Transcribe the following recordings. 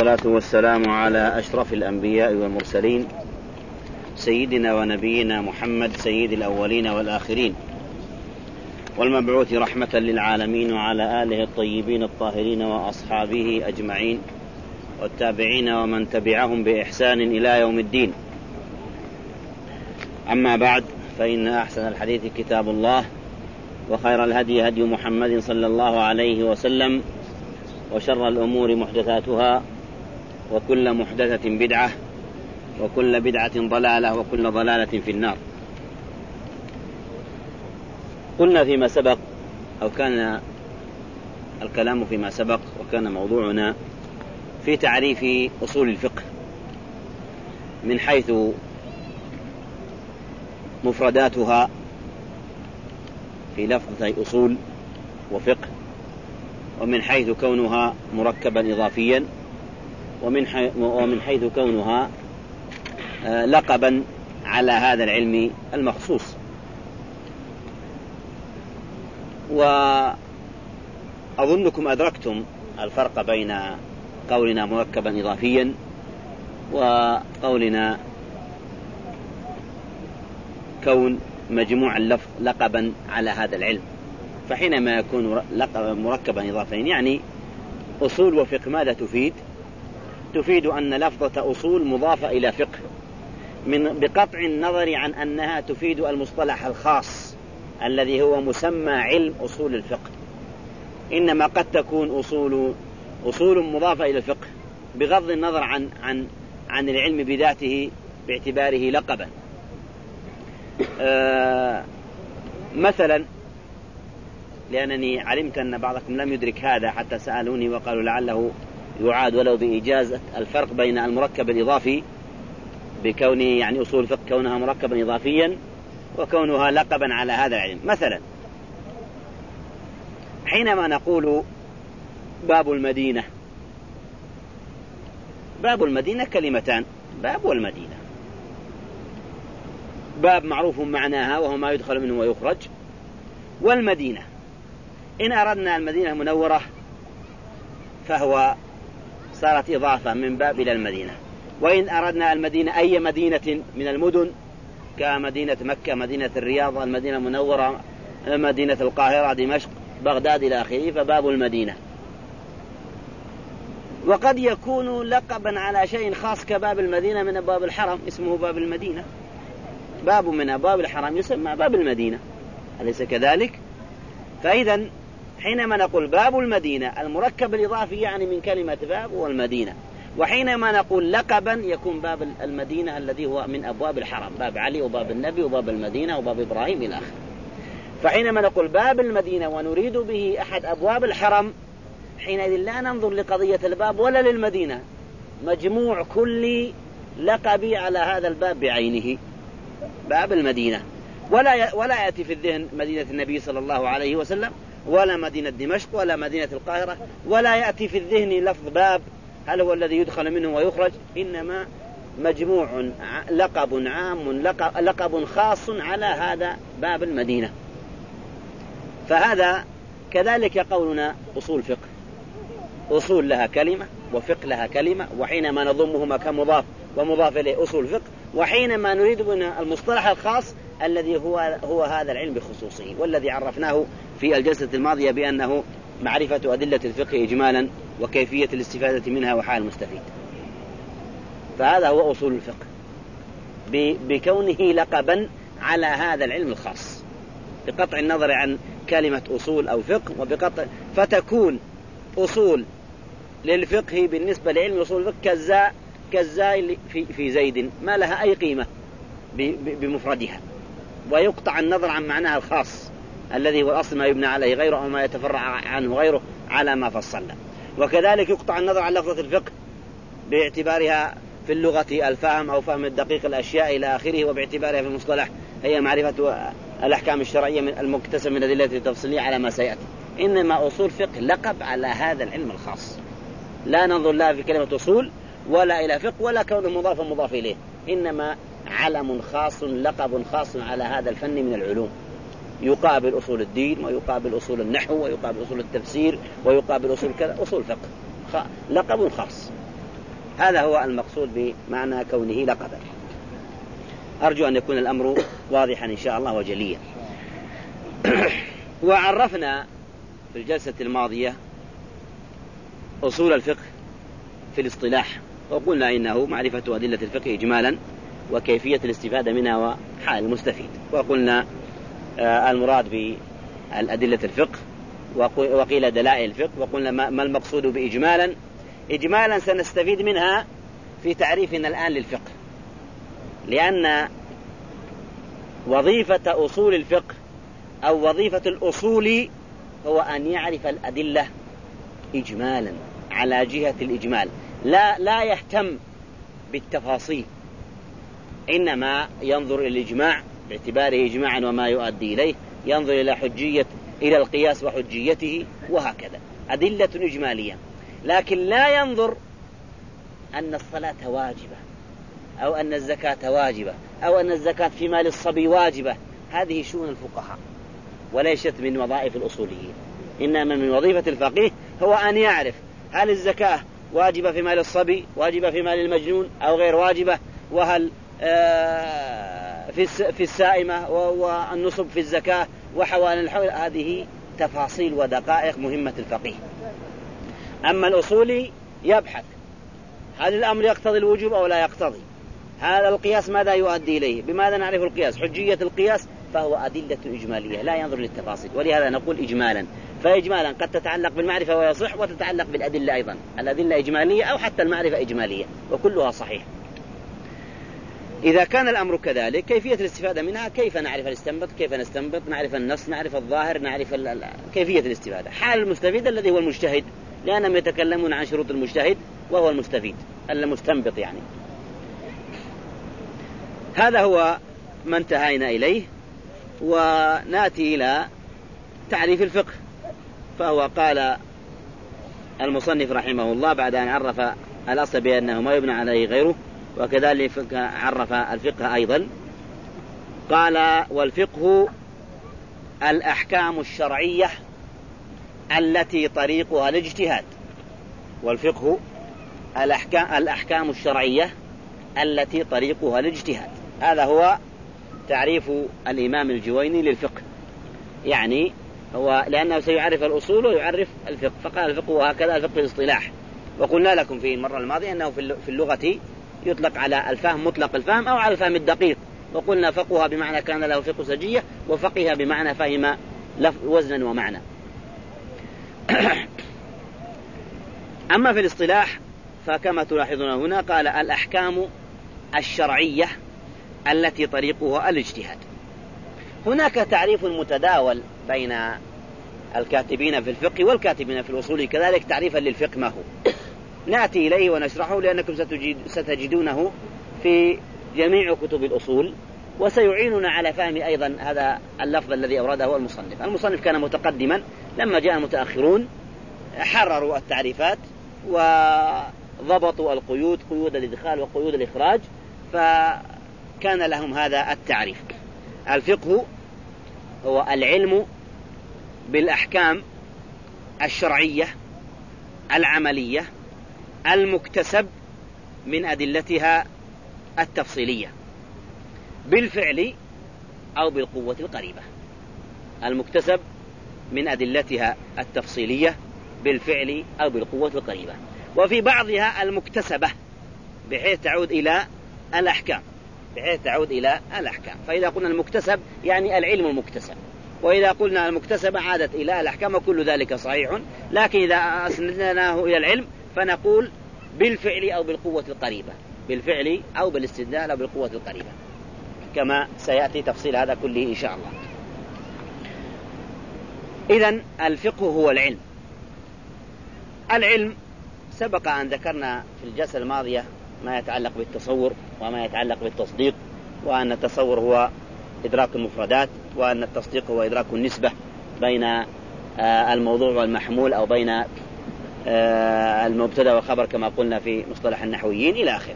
والصلاة والسلام على أشرف الأنبياء والمرسلين سيدنا ونبينا محمد سيد الأولين والآخرين. والمبعوث رحمة للعالمين وعلى آله الطيبين الطاهرين وأصحابه أجمعين والتابعين ومن تبعهم بإحسان إلى يوم الدين. أما بعد فإن أحسن الحديث كتاب الله وخير الهدي هدي محمد صلى الله عليه وسلم وشر الأمور محدثاتها وكل محدثة بدعة وكل بدعة ضلالة وكل ضلالة في النار. قلنا فيما سبق أو كان الكلام فيما سبق وكان موضوعنا في تعريف أصول الفقه من حيث مفرداتها في لفظة أصول وفقه ومن حيث كونها مركبا إضافيا. ومن ومن حيث كونها آه، لقبا على هذا العلم المخصوص وأظنكم أدركتم الفرق بين قولنا مركبا إضافيا وقولنا كون مجموع اللفظ لقبا على هذا العلم فحينما يكون مركبا إضافيا يعني أصول وفقه ماذا تفيد؟ تفيد أن لفظة أصول مضافة إلى فقه من بقطع النظر عن أنها تفيد المصطلح الخاص الذي هو مسمى علم أصول الفقه. إنما قد تكون أصول أصول مضافة إلى الفقه بغض النظر عن عن عن العلم بذاته باعتباره لقبا. آه مثلا لأنني علمت أن بعضكم لم يدرك هذا حتى سألوني وقالوا لعله يعاد ولو بإيجاز الفرق بين المركب الإضافي بكون يعني أصول الفقه كونها مركبا إضافيا وكونها لقبا على هذا العلم. مثلا حينما نقول باب المدينة باب المدينة كلمتان. باب والمدينة. باب معروف معناها وهو ما يدخل منه ويخرج. والمدينة إن أردنا المدينة المنورة فهو صارت إضافة من باب إلى المدينة. وإن أردنا المدينة أي مدينة من المدن؟ كمدينة مكة مدينة الرياض المدينة المنورة مدينة القاهرة دمشق بغداد إلى آخره فباب المدينة. وقد يكون لقبا على شيء خاص كباب المدينة من أبواب الحرم اسمه باب المدينة. باب من أبواب الحرم يسمى باب المدينة. أليس كذلك؟ فإذا حينما نقول باب المدينة المركب الإضافي يعني من كلمة باب والمدينة وحينما نقول لقبا يكون باب المدينة الذي هو من أبواب الحرم باب علي وباب النبي وباب المدينة وباب إبراهيم إلى آخره. فحينما نقول باب المدينة ونريد به أحد أبواب الحرم حينئذ لا ننظر لقضية الباب ولا للمدينة. مجموع كل لقبي على هذا الباب بعينه. باب المدينة. ولا ولا يأتي في الذهن مدينة النبي صلى الله عليه وسلم. ولا مدينة دمشق ولا مدينة القاهرة ولا يأتي في الذهن لفظ باب هل هو الذي يدخل منه ويخرج إنما مجموع لقب عام لقب خاص على هذا باب المدينة. فهذا كذلك قولنا أصول فقه. أصول لها كلمة وفقه لها كلمة وحينما نضمهما كمضاف ومضاف إليه أصول فقه وحينما نريد منها المصطلح الخاص الذي هو هو هذا العلم بخصوصه والذي عرفناه في الجلسة الماضية بأنه معرفة أدلة الفقه إجمالا وكيفية الاستفادة منها وحال المستفيد فهذا هو أصول الفقه. بكونه لقبا على هذا العلم الخاص. بقطع النظر عن كلمة أصول أو فقه وبقطع فتكون أصول للفقه بالنسبة لعلم أصول الفقه كالزاء كالزاء في, في زيد ما لها أي قيمة بمفردها. ويقطع النظر عن معناها الخاص الذي هو الأصل ما يبنى عليه غيره أو ما يتفرع عنه غيره على ما فصلنا وكذلك يقطع النظر عن لفظة الفقه باعتبارها في اللغة الفهم أو فهم الدقيق الأشياء إلى آخره وباعتبارها في المصطلح هي معرفة الأحكام الشرعية من المكتسب من أدلة التفصيلية على ما سيأتي. إنما أصول فقه لقب على هذا العلم الخاص. لا ننظر لا في كلمة أصول ولا إلى فقه ولا كونه مضافا مضاف إليه. إنما علم خاص لقب خاص على هذا الفن من العلوم. يقابل أصول الدين ويقابل أصول النحو ويقابل أصول التفسير ويقابل أصول كذا أصول فقه. لقب خاص. هذا هو المقصود بمعنى كونه لقبا. أرجو أن يكون الأمر واضحا إن شاء الله وجليا. وعرفنا في الجلسة الماضية أصول الفقه في الاصطلاح وقلنا إنه معرفة أدلة الفقه إجمالا. وكيفية الاستفادة منها وحال المستفيد. وقلنا آه، المراد بالأدلة الفقه وقيل دلائل الفقه وقلنا ما المقصود بإجمالا؟ إجمالا سنستفيد منها في تعريفنا الآن للفقه. لأن وظيفة أصول الفقه أو وظيفة الأصول هو أن يعرف الأدلة إجمالا على جهة الإجمال. لا لا يهتم بالتفاصيل. إنما ينظر إلى الإجماع باعتباره إجماعا وما يؤدي إليه ينظر إلى حجية إلى القياس وحجيته وهكذا. أدلة إجمالية. لكن لا ينظر أن الصلاة واجبة أو أن الزكاة واجبة أو أن الزكاة في مال الصبي واجبة. هذه شؤون الفقهاء وليست من وظائف الأصوليين. إنما من وظيفة الفقيه هو أن يعرف هل الزكاة واجبة في مال الصبي واجبة في مال المجنون أو غير واجبة وهل في في السائمة والنصب في الزكاة وحوالين الحول هذه تفاصيل ودقائق مهمة الفقيه. أما الأصولي يبحث هل الأمر يقتضي الوجوب أو لا يقتضي. هذا القياس ماذا يؤدي إليه؟ بماذا نعرف القياس؟ حجية القياس فهو أدلة إجمالية لا ينظر للتفاصيل ولهذا نقول إجمالا. فإجمالا قد تتعلق بالمعرفة ويصح وتتعلق بالأدلة أيضا. الأدلة إجمالية أو حتى المعرفة إجمالية وكلها صحيح إذا كان الأمر كذلك كيفية الاستفادة منها؟ كيف نعرف الاستنبط؟ كيف نستنبط؟ نعرف النص؟ نعرف الظاهر؟ نعرف كيفية الاستفادة؟ حال المستفيد الذي هو المجتهد لأنهم يتكلمون عن شروط المجتهد وهو المستفيد المستنبط يعني. هذا هو ما انتهينا إليه ونأتي إلى تعريف الفقه. فهو قال المصنف رحمه الله بعد أن عرف الأصل بأنه ما يبنى عليه غيره. وكذلك عرف الفقه أيضا. قال والفقه الأحكام الشرعية التي طريقها الاجتهاد. والفقه الأحكام, الأحكام الشرعية التي طريقها الاجتهاد. هذا هو تعريف الإمام الجويني للفقه. يعني هو لأنه سيعرف الأصول ويعرف الفقه. فقال الفقه وهكذا الفقه الاصطلاح. وقلنا لكم في المرة الماضية أنه في اللغة يطلق على الفهم مطلق الفهم أو على الفهم الدقيق. وقلنا فقه بمعنى كان له فقه سجية وفقه بمعنى فهم وزنا ومعنى. أما في الاصطلاح فكما تلاحظون هنا قال الأحكام الشرعية التي طريقها الاجتهاد. هناك تعريف متداول بين الكاتبين في الفقه والكاتبين في الأصول كذلك تعريفا للفقه ما هو. نأتي إليه ونشرحه لأنكم ستجدونه في جميع كتب الأصول وسيعيننا على فهم أيضا هذا اللفظ الذي أورده المصنف. المصنف كان متقدما لما جاء المتأخرون حرروا التعريفات وضبطوا القيود قيود الإدخال وقيود الإخراج فكان لهم هذا التعريف. الفقه هو العلم بالأحكام الشرعية العملية المكتسب من أدلتها التفصيلية بالفعل أو بالقوة القريبة. المكتسب من أدلتها التفصيلية بالفعل أو بالقوة القريبة. وفي بعضها المكتسبة بحيث تعود إلى الأحكام. بحيث تعود إلى الأحكام. فإذا قلنا المكتسب يعني العلم المكتسب. وإذا قلنا المكتسبة عادت إلى الأحكام وكل ذلك صحيح. لكن إذا أسندناه إلى العلم فنقول بالفعل أو بالقوة القريبة. بالفعل أو بالاستدلال أو بالقوة القريبة. كما سيأتي تفصيل هذا كله إن شاء الله. إذا الفقه هو العلم. العلم سبق أن ذكرنا في الجلسة الماضية ما يتعلق بالتصور وما يتعلق بالتصديق وأن التصور هو إدراك المفردات وأن التصديق هو إدراك النسبة بين آه، الموضوع والمحمول أو بين المبتدأ والخبر كما قلنا في مصطلح النحويين إلى آخره.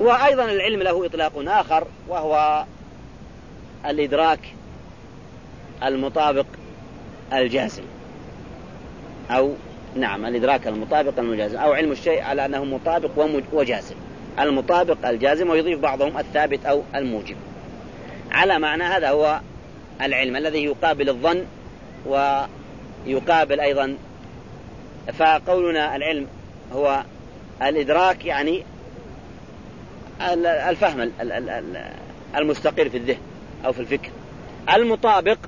وأيضا العلم له إطلاق آخر وهو الإدراك المطابق الجازم. أو نعم الإدراك المطابق المجازم. أو علم الشيء على أنه مطابق وجازم. المطابق الجازم ويضيف بعضهم الثابت أو الموجب. على معنى هذا هو العلم الذي يقابل الظن ويقابل أيضا فقولنا العلم هو الإدراك يعني الفهم المستقر في الذهن أو في الفكر. المطابق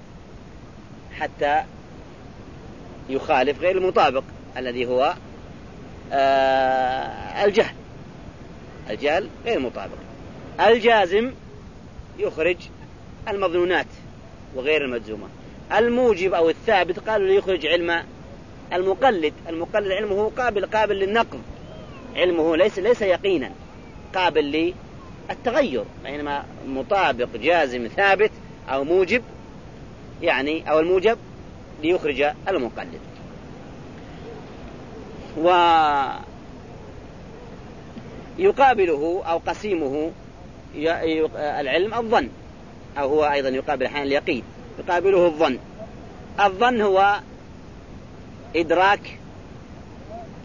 حتى يخالف غير المطابق الذي هو آه، الجهل. الجهل غير مطابق. الجازم يخرج المظنونات وغير المجزومة الموجب أو الثابت قالوا ليخرج علم المقلد المقلد علمه قابل قابل للنقض. علمه ليس ليس يقينا قابل للتغير بينما مطابق جازم ثابت أو موجب يعني أو الموجب ليخرج المقلد. ويقابله أو قسيمه العلم الظن أو هو أيضا يقابل أحيانا اليقين يقابله الظن. الظن هو إدراك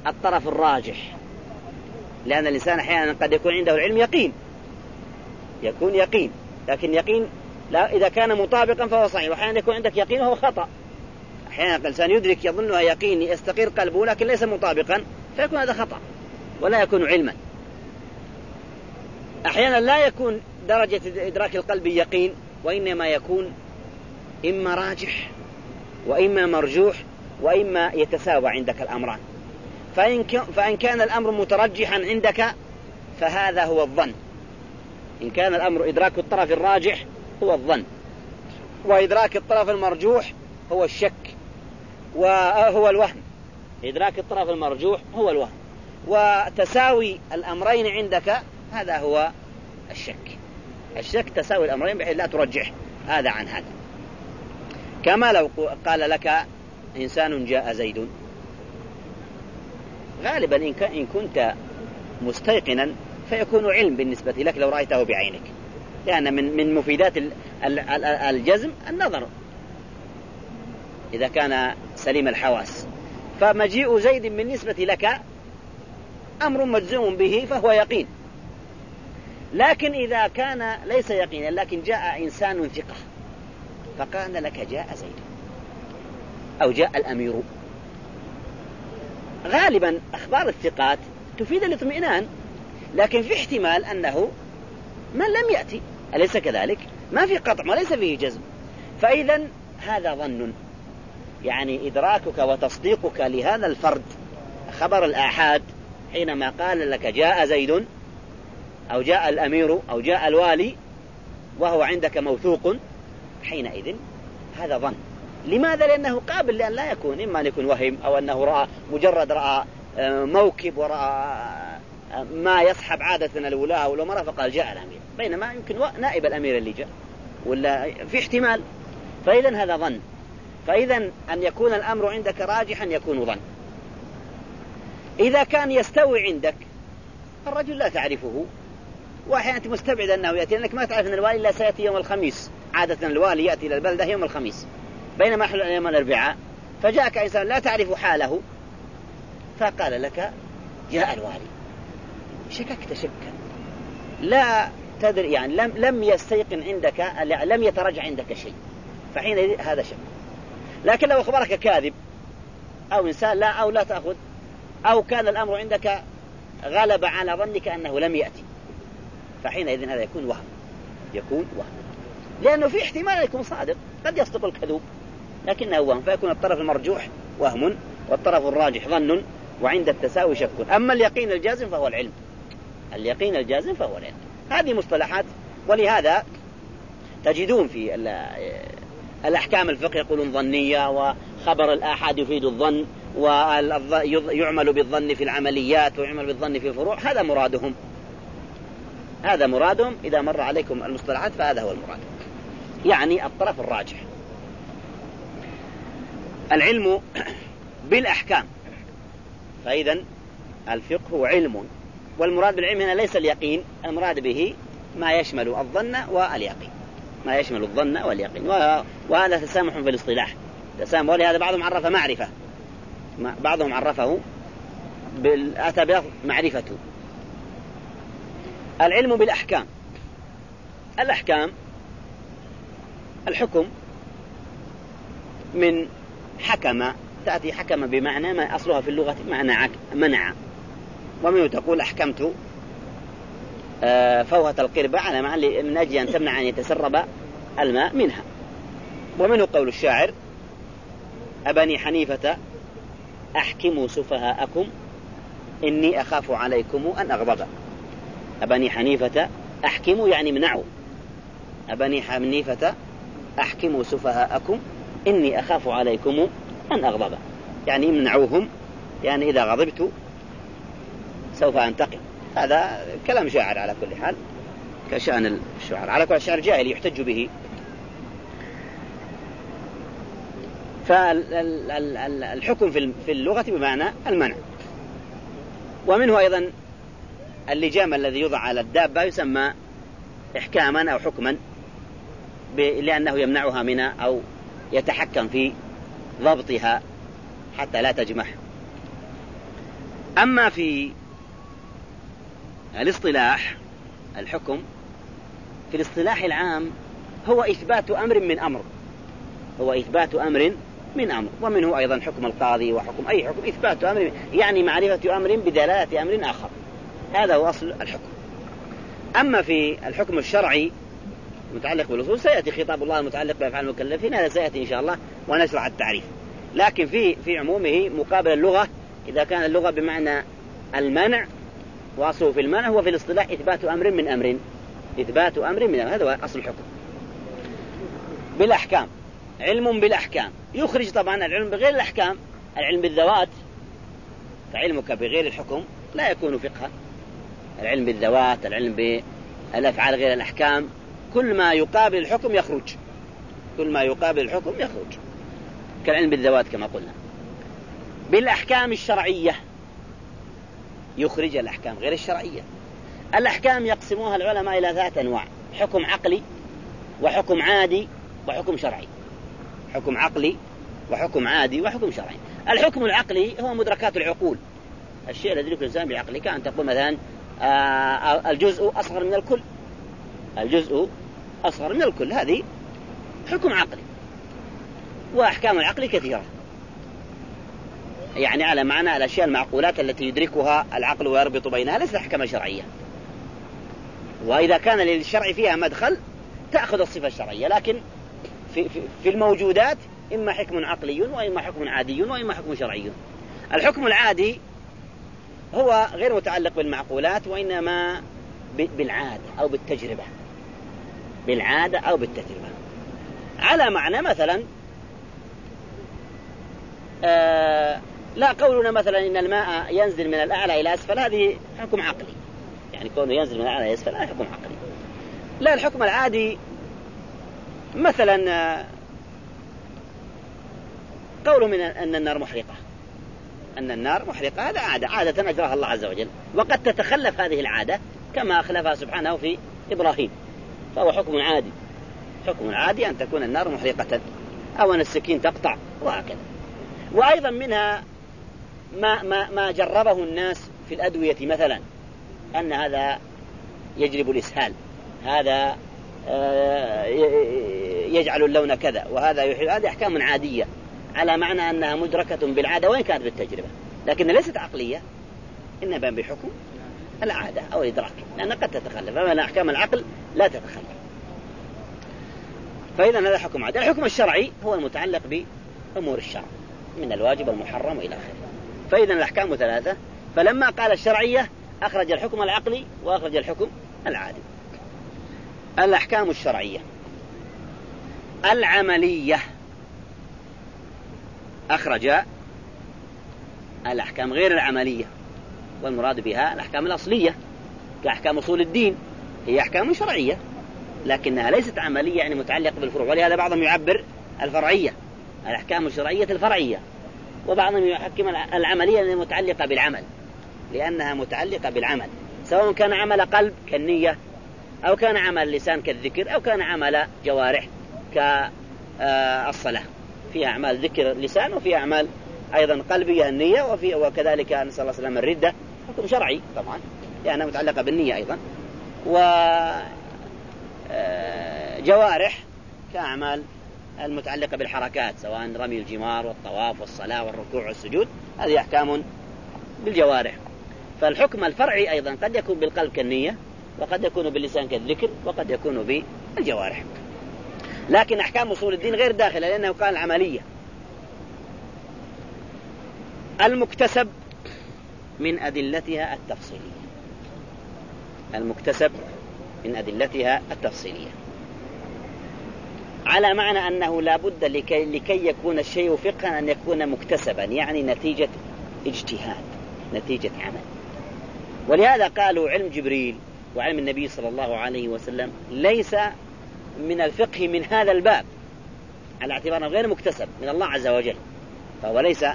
الطرف الراجح. لأن الإنسان أحيانا قد يكون عنده العلم يقين. يكون يقين. لكن يقين لا إذا كان مطابقا فهو صحيح. وأحيانا يكون عندك يقين وهو خطأ. أحيانا الإنسان يدرك يظنها يقين يستقر قلبه لكن ليس مطابقا فيكون هذا خطأ ولا يكون علما. أحيانا لا يكون درجة إدراك القلب يقين وإنما يكون إما راجح وإما مرجوح وإما يتساوى عندك الأمران. فإن, فإن كان الأمر مترجحا عندك فهذا هو الظن. إن كان الأمر إدراك الطرف الراجح هو الظن. وإدراك الطرف المرجوح هو الشك وهو الوهم. إدراك الطرف المرجوح هو الوهم. وتساوي الأمرين عندك هذا هو الشك. الشك تساوي الأمرين بحيث لا ترجح. هذا عن هذا. كما لو قال لك إنسان جاء زيد. غالبا إن كنت مستيقنا فيكون علم بالنسبة لك لو رأيته بعينك. لأن من من مفيدات الجزم النظر. إذا كان سليم الحواس. فمجيء زيد بالنسبة لك أمر مجزوم به فهو يقين. لكن إذا كان ليس يقينا لكن جاء إنسان ثقة فقال لك جاء زيد. أو جاء الأمير. غالبا أخبار الثقات تفيد الاطمئنان لكن في احتمال أنه من لم يأتي. أليس كذلك؟ ما في قطع وليس فيه جزم. فإذا هذا ظن. يعني إدراكك وتصديقك لهذا الفرد. خبر الآحاد حينما قال لك جاء زيد أو جاء الأمير أو جاء الوالي وهو عندك موثوق حينئذ هذا ظن. لماذا؟ لأنه قابل لأن لا يكون إما أن يكون وهم أو أنه رأى مجرد رأى آه، موكب ورأى آه، ما يصحب عادة الولاة والأمراء فقال جاء الأمير. بينما يمكن نائب الأمير اللي جاء ولا في احتمال. فإذا هذا ظن. فإذا أن يكون الأمر عندك راجحا يكون ظن. إذا كان يستوي عندك الرجل لا تعرفه. واحيانا أنت مستبعد أنه يأتي لأنك ما تعرف أن الوالي الا سيأتي يوم الخميس. عادة الوالي يأتي إلى البلدة يوم الخميس. بينما إحنا يوم الاربعاء فجاءك إنسان لا تعرف حاله فقال لك جاء الوالي شككت شكا. لا تدري يعني لم لم يستيقن عندك لم يترجع عندك شيء فحين هذا شك. لكن لو أخبرك كاذب أو إنسان لا أو لا تأخذ أو كان الأمر عندك غلب على ظنك أنه لم يأتي فحينئذ هذا يكون وهم يكون وهم. لأنه في احتمال يكون صادق قد يصدق الكذوب. لكنه وهم فيكون الطرف المرجوح وهم والطرف الراجح ظن وعند التساوي شك. أما اليقين الجازم فهو العلم. اليقين الجازم فهو العلم. هذه مصطلحات ولهذا تجدون في الأحكام الفقه يقولون ظنية وخبر الآحاد يفيد الظن ويعمل بالظن في العمليات ويعمل بالظن في الفروع. هذا مرادهم. هذا مرادهم. إذا مر عليكم المصطلحات فهذا هو المراد. يعني الطرف الراجح. العلم بالأحكام. فإذا الفقه علم والمراد بالعلم هنا ليس اليقين المراد به ما يشمل الظن واليقين. ما يشمل الظن واليقين. وهذا تسامح في الاصطلاح. تسامح. ولهذا بعضهم عرف معرفة. بعضهم عرفه أتى بلفظ معرفته العلم بالأحكام. الأحكام الحكم من حكم تأتي حكم بمعنى ما أصلها في اللغة معنى منع. ومنه تقول أحكمت آه، فوهة القربة على معنى من أجل أن تمنع أن يتسرب الماء منها. ومنه قول الشاعر أبني حنيفة أحكموا سفهاءكم إني أخاف عليكم أن أغضب أبني حنيفة أحكموا يعني منعوا. أبني حنيفة أحكموا سفهاءكم إني أخاف عليكم أن أغضب. يعني امنعوهم. يعني إذا غضبت سوف أنتقم. هذا كلام شاعر على كل حال. كشأن الشعر على كل شعر جاهلي يحتج به. فالحكم في اللغة بمعنى المنع. ومنه أيضا اللجام الذي يوضع على الدابة يسمى إحكاما أو حكما لأنه يمنعها من أو يتحكم في ضبطها حتى لا تجمح. أما في الاصطلاح الحكم في الاصطلاح العام هو إثبات أمر من أمر. هو إثبات أمر من أمر ومنه أيضا حكم القاضي وحكم أي حكم إثبات أمر يعني معرفة أمر بدلالة أمر آخر. هذا هو أصل الحكم. أما في الحكم الشرعي المتعلق بالأصول سيأتي خطاب الله المتعلق بأفعال المكلفين هذا سيأتي إن شاء الله ونشرح التعريف. لكن في في عمومه مقابل اللغة إذا كان اللغة بمعنى المنع وأصله في المنع هو في الاصطلاح إثبات أمر من أمر إثبات أمر من أمر هذا هو أصل الحكم. بالأحكام علم بالأحكام. يخرج طبعا العلم بغير الأحكام. العلم بالذوات فعلمك بغير الحكم لا يكون فقها العلم بالذوات العلم بالأفعال غير الأحكام. كل ما يقابل الحكم يخرج. كل ما يقابل الحكم يخرج. كالعلم بالذوات كما قلنا. بالأحكام الشرعية. يخرج الأحكام غير الشرعية. الأحكام يقسموها العلماء إلى ذات أنواع. حكم عقلي وحكم عادي وحكم شرعي. حكم عقلي وحكم عادي وحكم شرعي. الحكم العقلي هو مدركات العقول. الشيء الذي يدرك الإنسان بعقله كأن تقول مثلا آه الجزء أصغر من الكل. الجزء أصغر من الكل. هذه حكم عقلي وأحكام العقل كثيرة. يعني على معنى الأشياء المعقولات التي يدركها العقل ويربط بينها ليست أحكام شرعية. وإذا كان للشرع فيها مدخل تأخذ الصفة الشرعية لكن في, في, في الموجودات إما حكم عقلي وإما حكم عادي وإما حكم شرعي. الحكم العادي هو غير متعلق بالمعقولات وإنما بالعادة أو بالتجربة. بالعادة أو بالتجربة على معنى مثلا آه لا قولنا مثلا إن الماء ينزل من الأعلى إلى أسفل هذه حكم عقلي. يعني كونه ينزل من الأعلى إلى أسفل هذا حكم عقلي. لا الحكم العادي مثلا آه، من أن النار محرقة. أن النار محرقة هذا عادة عادة أجراها الله عز وجل. وقد تتخلف هذه العادة كما أخلفها سبحانه في إبراهيم. فهو حكم عادي. حكم عادي أن تكون النار محرقة أو أن السكين تقطع وهكذا. وأيضا منها ما ما ما جربه الناس في الأدوية مثلا أن هذا يجلب الإسهال. هذا آه، يجعل اللون كذا وهذا يحيل هذه أحكام عادية على معنى أنها مدركة بالعادة وإن كانت بالتجربة. لكن ليست عقلية إنما بحكم العادة أو الادراك لأن قد تتخلف. اما أحكام العقل لا تتخلف. فإذا هذا حكم عادي الحكم الشرعي هو المتعلق بأمور الشرع. من الواجب والمحرم وإلى آخره. فإذا الأحكام ثلاثة. فلما قال الشرعية أخرج الحكم العقلي وأخرج الحكم العادي. الأحكام الشرعية. العملية. أخرج الأحكام غير العملية. والمراد بها الأحكام الأصلية كأحكام أصول الدين هي أحكام شرعية لكنها ليست عملية يعني متعلقة بالفروع ولهذا بعضهم يعبر الفرعية الأحكام الشرعية الفرعية وبعضهم يحكم العملية المتعلقة بالعمل لأنها متعلقة بالعمل سواء كان عمل قلب كالنية أو كان عمل لسان كالذكر أو كان عمل جوارح كالصلاة. فيها أعمال ذكر لسان وفيها أعمال أيضا قلبية النية وفي وكذلك نسأل الله سلام الردة. حكم شرعي طبعا لأنها متعلقة بالنية أيضا. و آه، جوارح كأعمال المتعلقة بالحركات سواء رمي الجمار والطواف والصلاة والركوع والسجود هذه أحكام بالجوارح. فالحكم الفرعي أيضا قد يكون بالقلب كالنية وقد يكون باللسان كالذكر وقد يكون بالجوارح. لكن أحكام أصول الدين غير داخلة لأنه قال عملية المكتسب من أدلتها التفصيلية. المكتسب من أدلتها التفصيلية. على معنى أنه لا بد لكي, لكي يكون الشيء فقها أن يكون مكتسبا يعني نتيجة اجتهاد نتيجة عمل. ولهذا قالوا علم جبريل وعلم النبي صلى الله عليه وسلم ليس من الفقه من هذا الباب على اعتبار غير مكتسب من الله عز وجل فهو ليس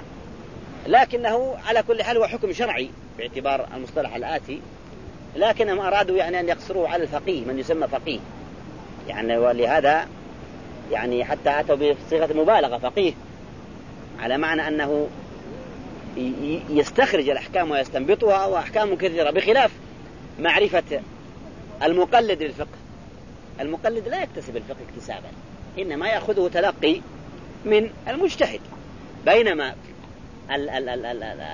لكنه على كل حال هو حكم شرعي باعتبار المصطلح الآتي لكنهم أرادوا يعني أن يقصروا على الفقيه من يسمى فقيه. يعني ولهذا يعني حتى أتوا بصيغة مبالغة فقيه على معنى أنه يستخرج الأحكام ويستنبطها وأحكام كثيرة بخلاف معرفة المقلد للفقه. المقلد لا يكتسب الفقه اكتسابا إنما يأخذه تلقي من المجتهد. بينما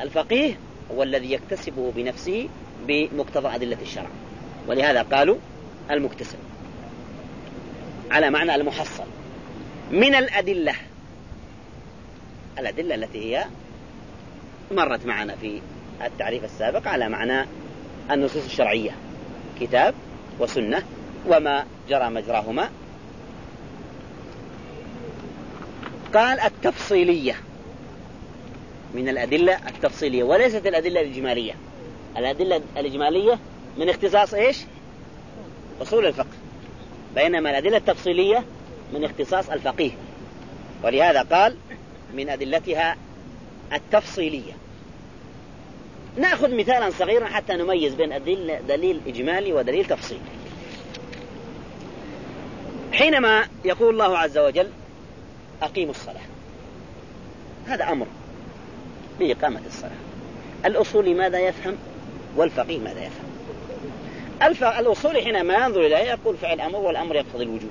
الفقيه هو الذي يكتسبه بنفسه بمقتضى أدلة الشرع. ولهذا قالوا المكتسب. على معنى المحصل. من الأدلة الأدلة التي هي مرت معنا في التعريف السابق على معنى النصوص الشرعية. كتاب وسنة وما جرى مجراهما. قال التفصيلية. من الأدلة التفصيلية وليست الأدلة الإجمالية. الأدلة الإجمالية من اختصاص إيش؟ أصول الفقه. بينما الأدلة التفصيلية من اختصاص الفقيه. ولهذا قال من أدلتها التفصيلية. نأخذ مثالا صغيرا حتى نميز بين أدل دليل إجمالي ودليل تفصيلي. حينما يقول الله عز وجل أقيموا الصلاة. هذا أمر. بإقامة الصلاة الأصولي ماذا يفهم؟ والفقيه ماذا يفهم. الأصولي حينما ينظر إليه يقول فعل أمر والأمر يقتضي الوجوب.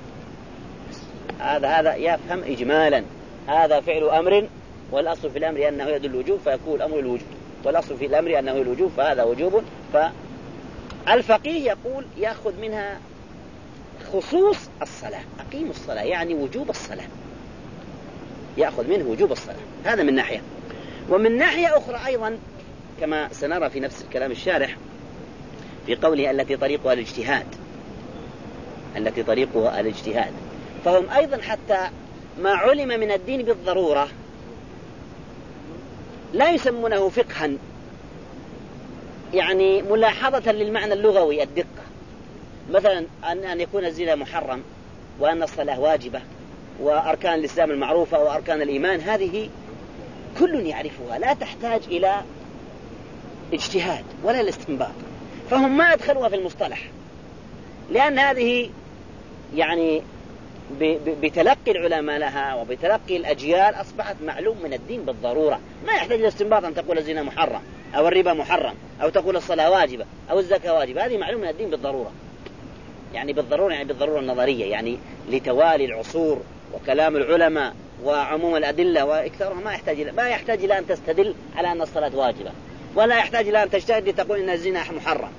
هذا هذا يفهم إجمالا. هذا فعل أمر والأصل في الأمر أنه يدل الوجوب فيكون الأمر الوجوب. والأصل في الأمر أنه الوجوب فهذا وجوب. فالفقيه يقول يأخذ منها خصوص الصلاة. أقيموا الصلاة يعني وجوب الصلاة. يأخذ منه وجوب الصلاة. هذا من ناحية. ومن ناحية أخرى أيضا كما سنرى في نفس الكلام الشارح في قوله التي طريقها الاجتهاد. التي طريقها الاجتهاد. فهم أيضا حتى ما علم من الدين بالضرورة لا يسمونه فقها يعني ملاحظة للمعنى اللغوي الدقة. مثلا أن أن يكون الزنا محرم وأن الصلاة واجبة وأركان الإسلام المعروفة وأركان الإيمان هذه كل يعرفها لا تحتاج إلى اجتهاد ولا الاستنباط. فهم ما أدخلوها في المصطلح. لأن هذه يعني بتلقي العلماء لها وبتلقي الأجيال أصبحت معلوم من الدين بالضرورة. ما يحتاج إلى استنباط أن تقول الزنا محرم أو الربا محرم أو تقول الصلاة واجبة أو الزكاة واجبة. هذه معلوم من الدين بالضرورة. يعني بالضرورة يعني بالضرورة النظرية يعني لتوالي العصور وكلام العلماء. وعموم الأدلة وإكثارها ما يحتاج إلى ما يحتاج إلى أن تستدل على أن الصلاة واجبة ولا يحتاج إلى أن تجتهد لتقول إن الزنا محرم.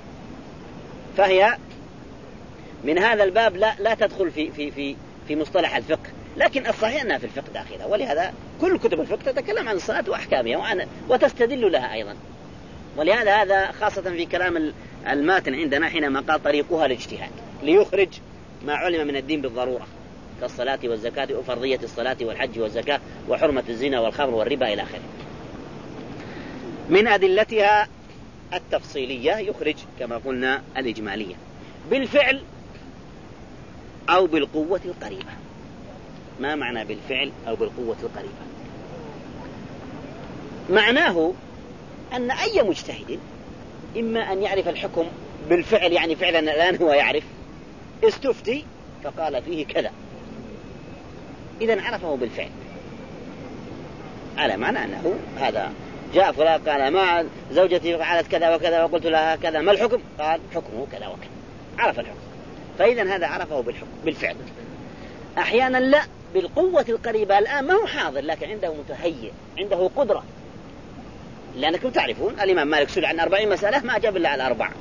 فهي من هذا الباب لا لا تدخل في في في في مصطلح الفقه لكن الصحيح أنها في الفقه داخله ولهذا كل كتب الفقه تتكلم عن الصلاة وأحكامها وعن وتستدل لها أيضا. ولهذا هذا خاصة في كلام الماتن عندنا حينما قال طريقها الاجتهاد ليخرج ما علم من الدين بالضرورة. كالصلاة والزكاة وفرضية الصلاة والحج والزكاة وحرمة الزنا والخمر والربا إلى آخره. من أدلتها التفصيلية يخرج كما قلنا الإجمالية بالفعل أو بالقوة القريبة. ما معنى بالفعل أو بالقوة القريبة؟ معناه أن أي مجتهد إما أن يعرف الحكم بالفعل يعني فعلا الآن هو يعرف استفتي فقال فيه كذا. إذا عرفه بالفعل. على معنى أنه هذا جاء فلان قال ما زوجتي فعلت كذا وكذا وقلت لها كذا ما الحكم؟ قال حكمه كذا وكذا. عرف الحكم. فإذا هذا عرفه بالحكم بالفعل. أحيانا لا بالقوة القريبة الآن ما هو حاضر لكن عنده متهيئ عنده قدرة. لأنكم تعرفون الإمام مالك سئل عن أربعين مسألة ما أجاب إلا على أربعة.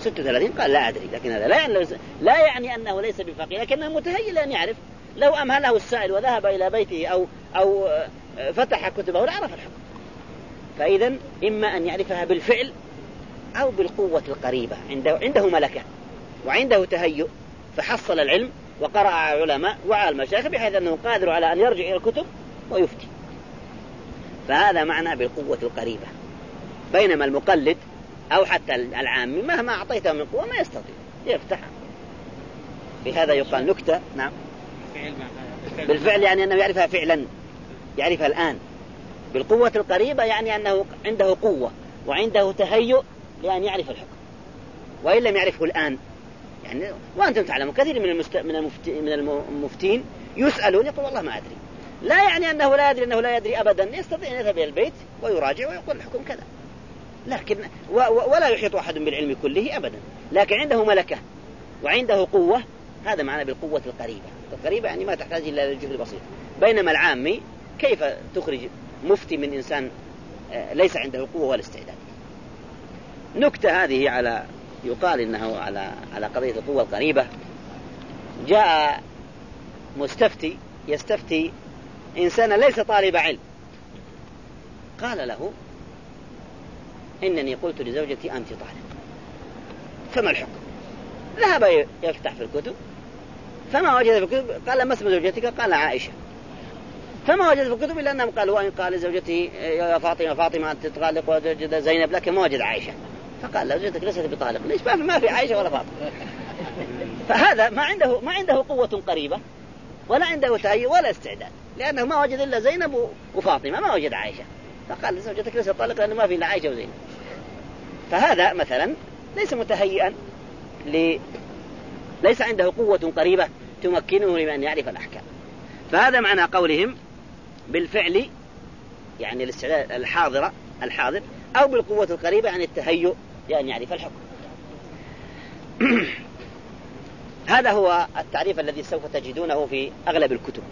36 قال لا أدري لكن هذا لا يعني, لا يعني أنه ليس بفقيه لكنه متهيئ لأن يعرف لو أمهله السائل وذهب إلى بيته أو أو فتح كتبه لعرف الحكم. فإذا إما أن يعرفها بالفعل أو بالقوة القريبة. عنده عنده ملكة وعنده تهيؤ. فحصل العلم وقرأ على العلماء وعلى المشايخ بحيث أنه قادر على أن يرجع إلى الكتب ويفتي. فهذا معنى بالقوة القريبة. بينما المقلد أو حتى العامي مهما أعطيته من قوة ما يستطيع. يفتح. بهذا يقال نكتة. نعم. بالفعل يعني أنه يعرفها فعلا يعرفها الآن. بالقوة القريبة يعني أنه عنده قوة وعنده تهيؤ لأن يعرف الحكم. وإن لم يعرفه الآن يعني وأنتم تعلمون كثير من المست... من. من المفتين يسألون يقول والله ما أدري. لا يعني أنه لا يدري أنه لا يدري أبدا يستطيع أن يذهب إلى البيت ويراجع ويقول الحكم كذا. لكن و... ولا يحيط أحد بالعلم كله أبدا. لكن عنده ملكة وعنده قوة هذا معنى بالقوة القريبة. القريبة يعني ما تحتاج إلا للجهد البسيط. بينما العامي كيف تخرج مفتي من إنسان آه، ليس عنده قوة ولا استعداد؟ نكتة هذه على يقال إنه على على قضية القوة القريبة. جاء مستفتي يستفتي إنسانا ليس طالب علم. قال له إنني قلت لزوجتي أنت طالب. فما الحكم؟ ذهب يفتح في الكتب فما وجد في الكتب؟ قال ما اسم زوجتك؟ قال عائشة. فما وجد في الكتب إلا أنهم قالوا وإن قال لزوجته يا فاطمة فاطمة انت تطالق وتجد زينب لكن ما وجد عائشة. فقال زوجتك ليست بطالق. ليش؟ ما في ما في عائشة ولا فاطمة. فهذا ما عنده ما عنده قوة قريبة ولا عنده تهيؤ ولا استعداد لأنه ما وجد إلا زينب وفاطمة ما وجد عائشة. فقال زوجتك ليست طالق لأنه ما في إلا عائشة وزينب. فهذا مثلا ليس متهيئا ل ليس عنده قوة قريبة تمكنه من أن يعرف الأحكام. فهذا معنى قولهم بالفعل يعني الاستعداد الحاضرة الحاضر أو بالقوة القريبة يعني التهيؤ لأن يعرف الحكم. هذا هو التعريف الذي سوف تجدونه في أغلب الكتب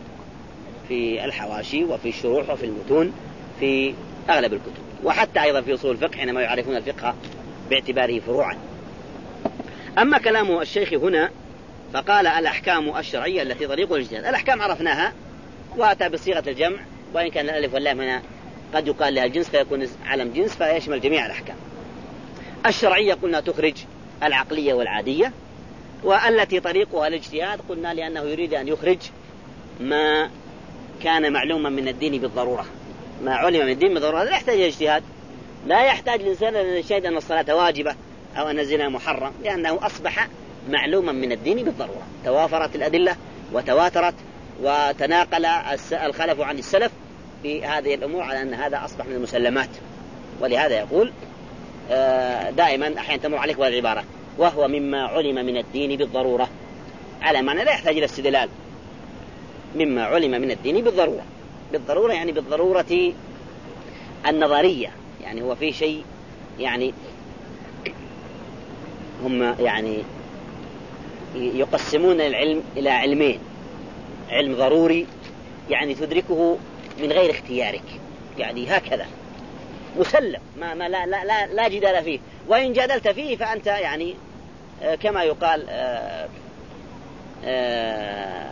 في الحواشي وفي الشروح وفي المتون في أغلب الكتب وحتى أيضا في أصول الفقه حينما يعرفون الفقه باعتباره فروعا. أما كلام الشيخ هنا فقال الأحكام الشرعية التي طريق الإجتهاد. الأحكام عرفناها وأتى بصيغة الجمع وإن كان الألف واللام هنا قد يقال لها الجنس فيكون علم جنس فيشمل جميع الأحكام. الشرعية قلنا تخرج العقلية والعادية والتي طريقها الاجتهاد قلنا لأنه يريد أن يخرج ما كان معلوما من الدين بالضرورة. ما علم من الدين بالضرورة. لا يحتاج إلى اجتهاد. لا يحتاج الإنسان أن يشهد أن الصلاة واجبة. أو أن الزنا محرم لأنه أصبح معلوما من الدين بالضرورة. توافرت الأدلة وتواترت وتناقل الخلف عن السلف في هذه الأمور على أن هذا أصبح من المسلمات. ولهذا يقول آه، دائما أحيانا تمر عليك العبارة وهو مما علم من الدين بالضرورة. على معنى لا يحتاج إلى استدلال. مما علم من الدين بالضرورة. بالضرورة يعني بالضرورة النظرية. يعني هو في شيء يعني هم يعني يقسمون العلم إلى علمين. علم ضروري يعني تدركه من غير اختيارك. يعني هكذا. مسلم. ما, ما لا, لا, لا, لا جدال فيه. وإن جادلت فيه فأنت يعني آه، كما يقال آه، آه،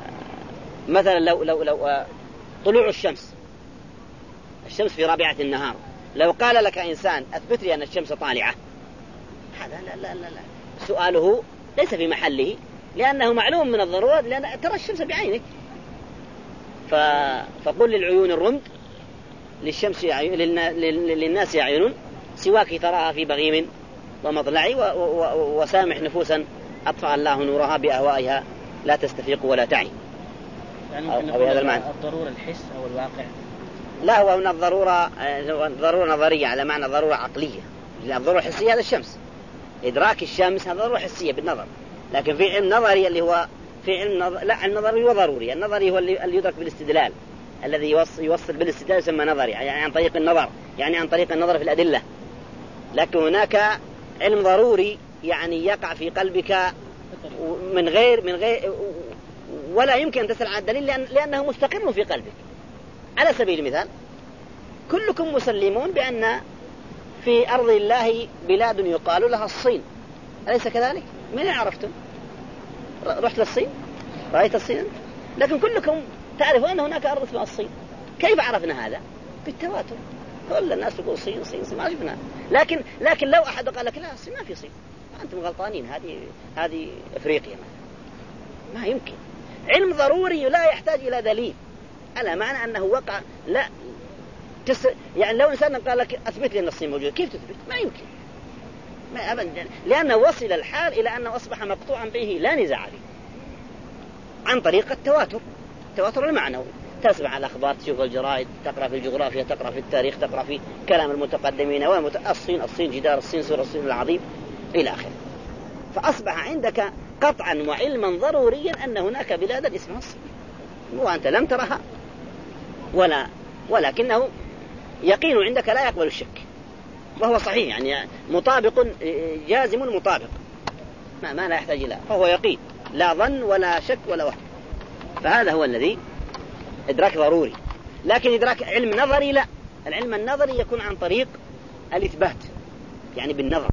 مثلا لو لو لو طلوع الشمس. الشمس في رابعة النهار. لو قال لك إنسان أثبت لي أن الشمس طالعة. هذا لا لا لا, لا. سؤاله ليس في محله لأنه معلوم من الضرورة لأن ترى الشمس بعينك ف... فقل للعيون الرمد للشمس عيون للناس أعين سواك تراها في بغيم ومضلع و... و... وسامح نفوسا أطفأ الله نورها بأهوائها لا تستفيق ولا تعي. يعني أو, أو هذا المعنى. الضرورة الحس أو الواقع. لا هو من الضرورة ضرورة نظرية على معنى ضرورة عقلية. الضرورة الحسية هذا الشمس. إدراك الشمس هذا ضرورة حسية بالنظر. لكن في علم نظري اللي هو في علم نظر لا النظري هو ضروري. النظري هو اللي, اللي يدرك بالاستدلال. الذي يوصل, يوصل بالاستدلال يسمى نظري يعني عن طريق النظر يعني عن طريق النظر في الأدلة. لكن هناك علم ضروري يعني يقع في قلبك من غير من غير ولا يمكن أن تسأل عن الدليل لأن لأنه مستقر في قلبك. على سبيل المثال كلكم مسلمون بأن في أرض الله بلاد يقال لها الصين أليس كذلك؟ من عرفتم؟ رحت للصين؟ رأيت الصين؟ لكن كلكم تعرفون أن هناك أرض اسمها الصين كيف عرفنا هذا؟ بالتواتر كل الناس تقول صين صين, صين ما شفنا لكن لكن لو أحد قال لك لا الصين ما في صين أنتم غلطانين هذه هذه أفريقيا ما يمكن علم ضروري لا يحتاج إلى دليل على معنى أنه وقع لا تس... يعني لو إنسان قال لك أثبت لي أن الصين موجودة كيف تثبت؟ ما يمكن. ما أبدا. لأنه وصل الحال إلى أنه أصبح مقطوعا به لا نزاع فيه عن طريق التواتر. التواتر المعنوي. تسمع الأخبار تشوف الجرائد تقرأ في الجغرافيا تقرأ في التاريخ تقرأ في كلام المتقدمين والمت... الصين الصين جدار الصين سور الصين العظيم إلى آخره. فأصبح عندك قطعا وعلما ضروريا أن هناك بلادا اسمها الصين. وأنت لم ترها. ولا ولكنه يقين عندك لا يقبل الشك. وهو صحيح يعني مطابق جازم مطابق. ما, ما لا يحتاج إلى فهو يقين. لا ظن ولا شك ولا وهم فهذا هو الذي إدراك ضروري. لكن إدراك علم نظري لا. العلم النظري يكون عن طريق الإثبات يعني بالنظر.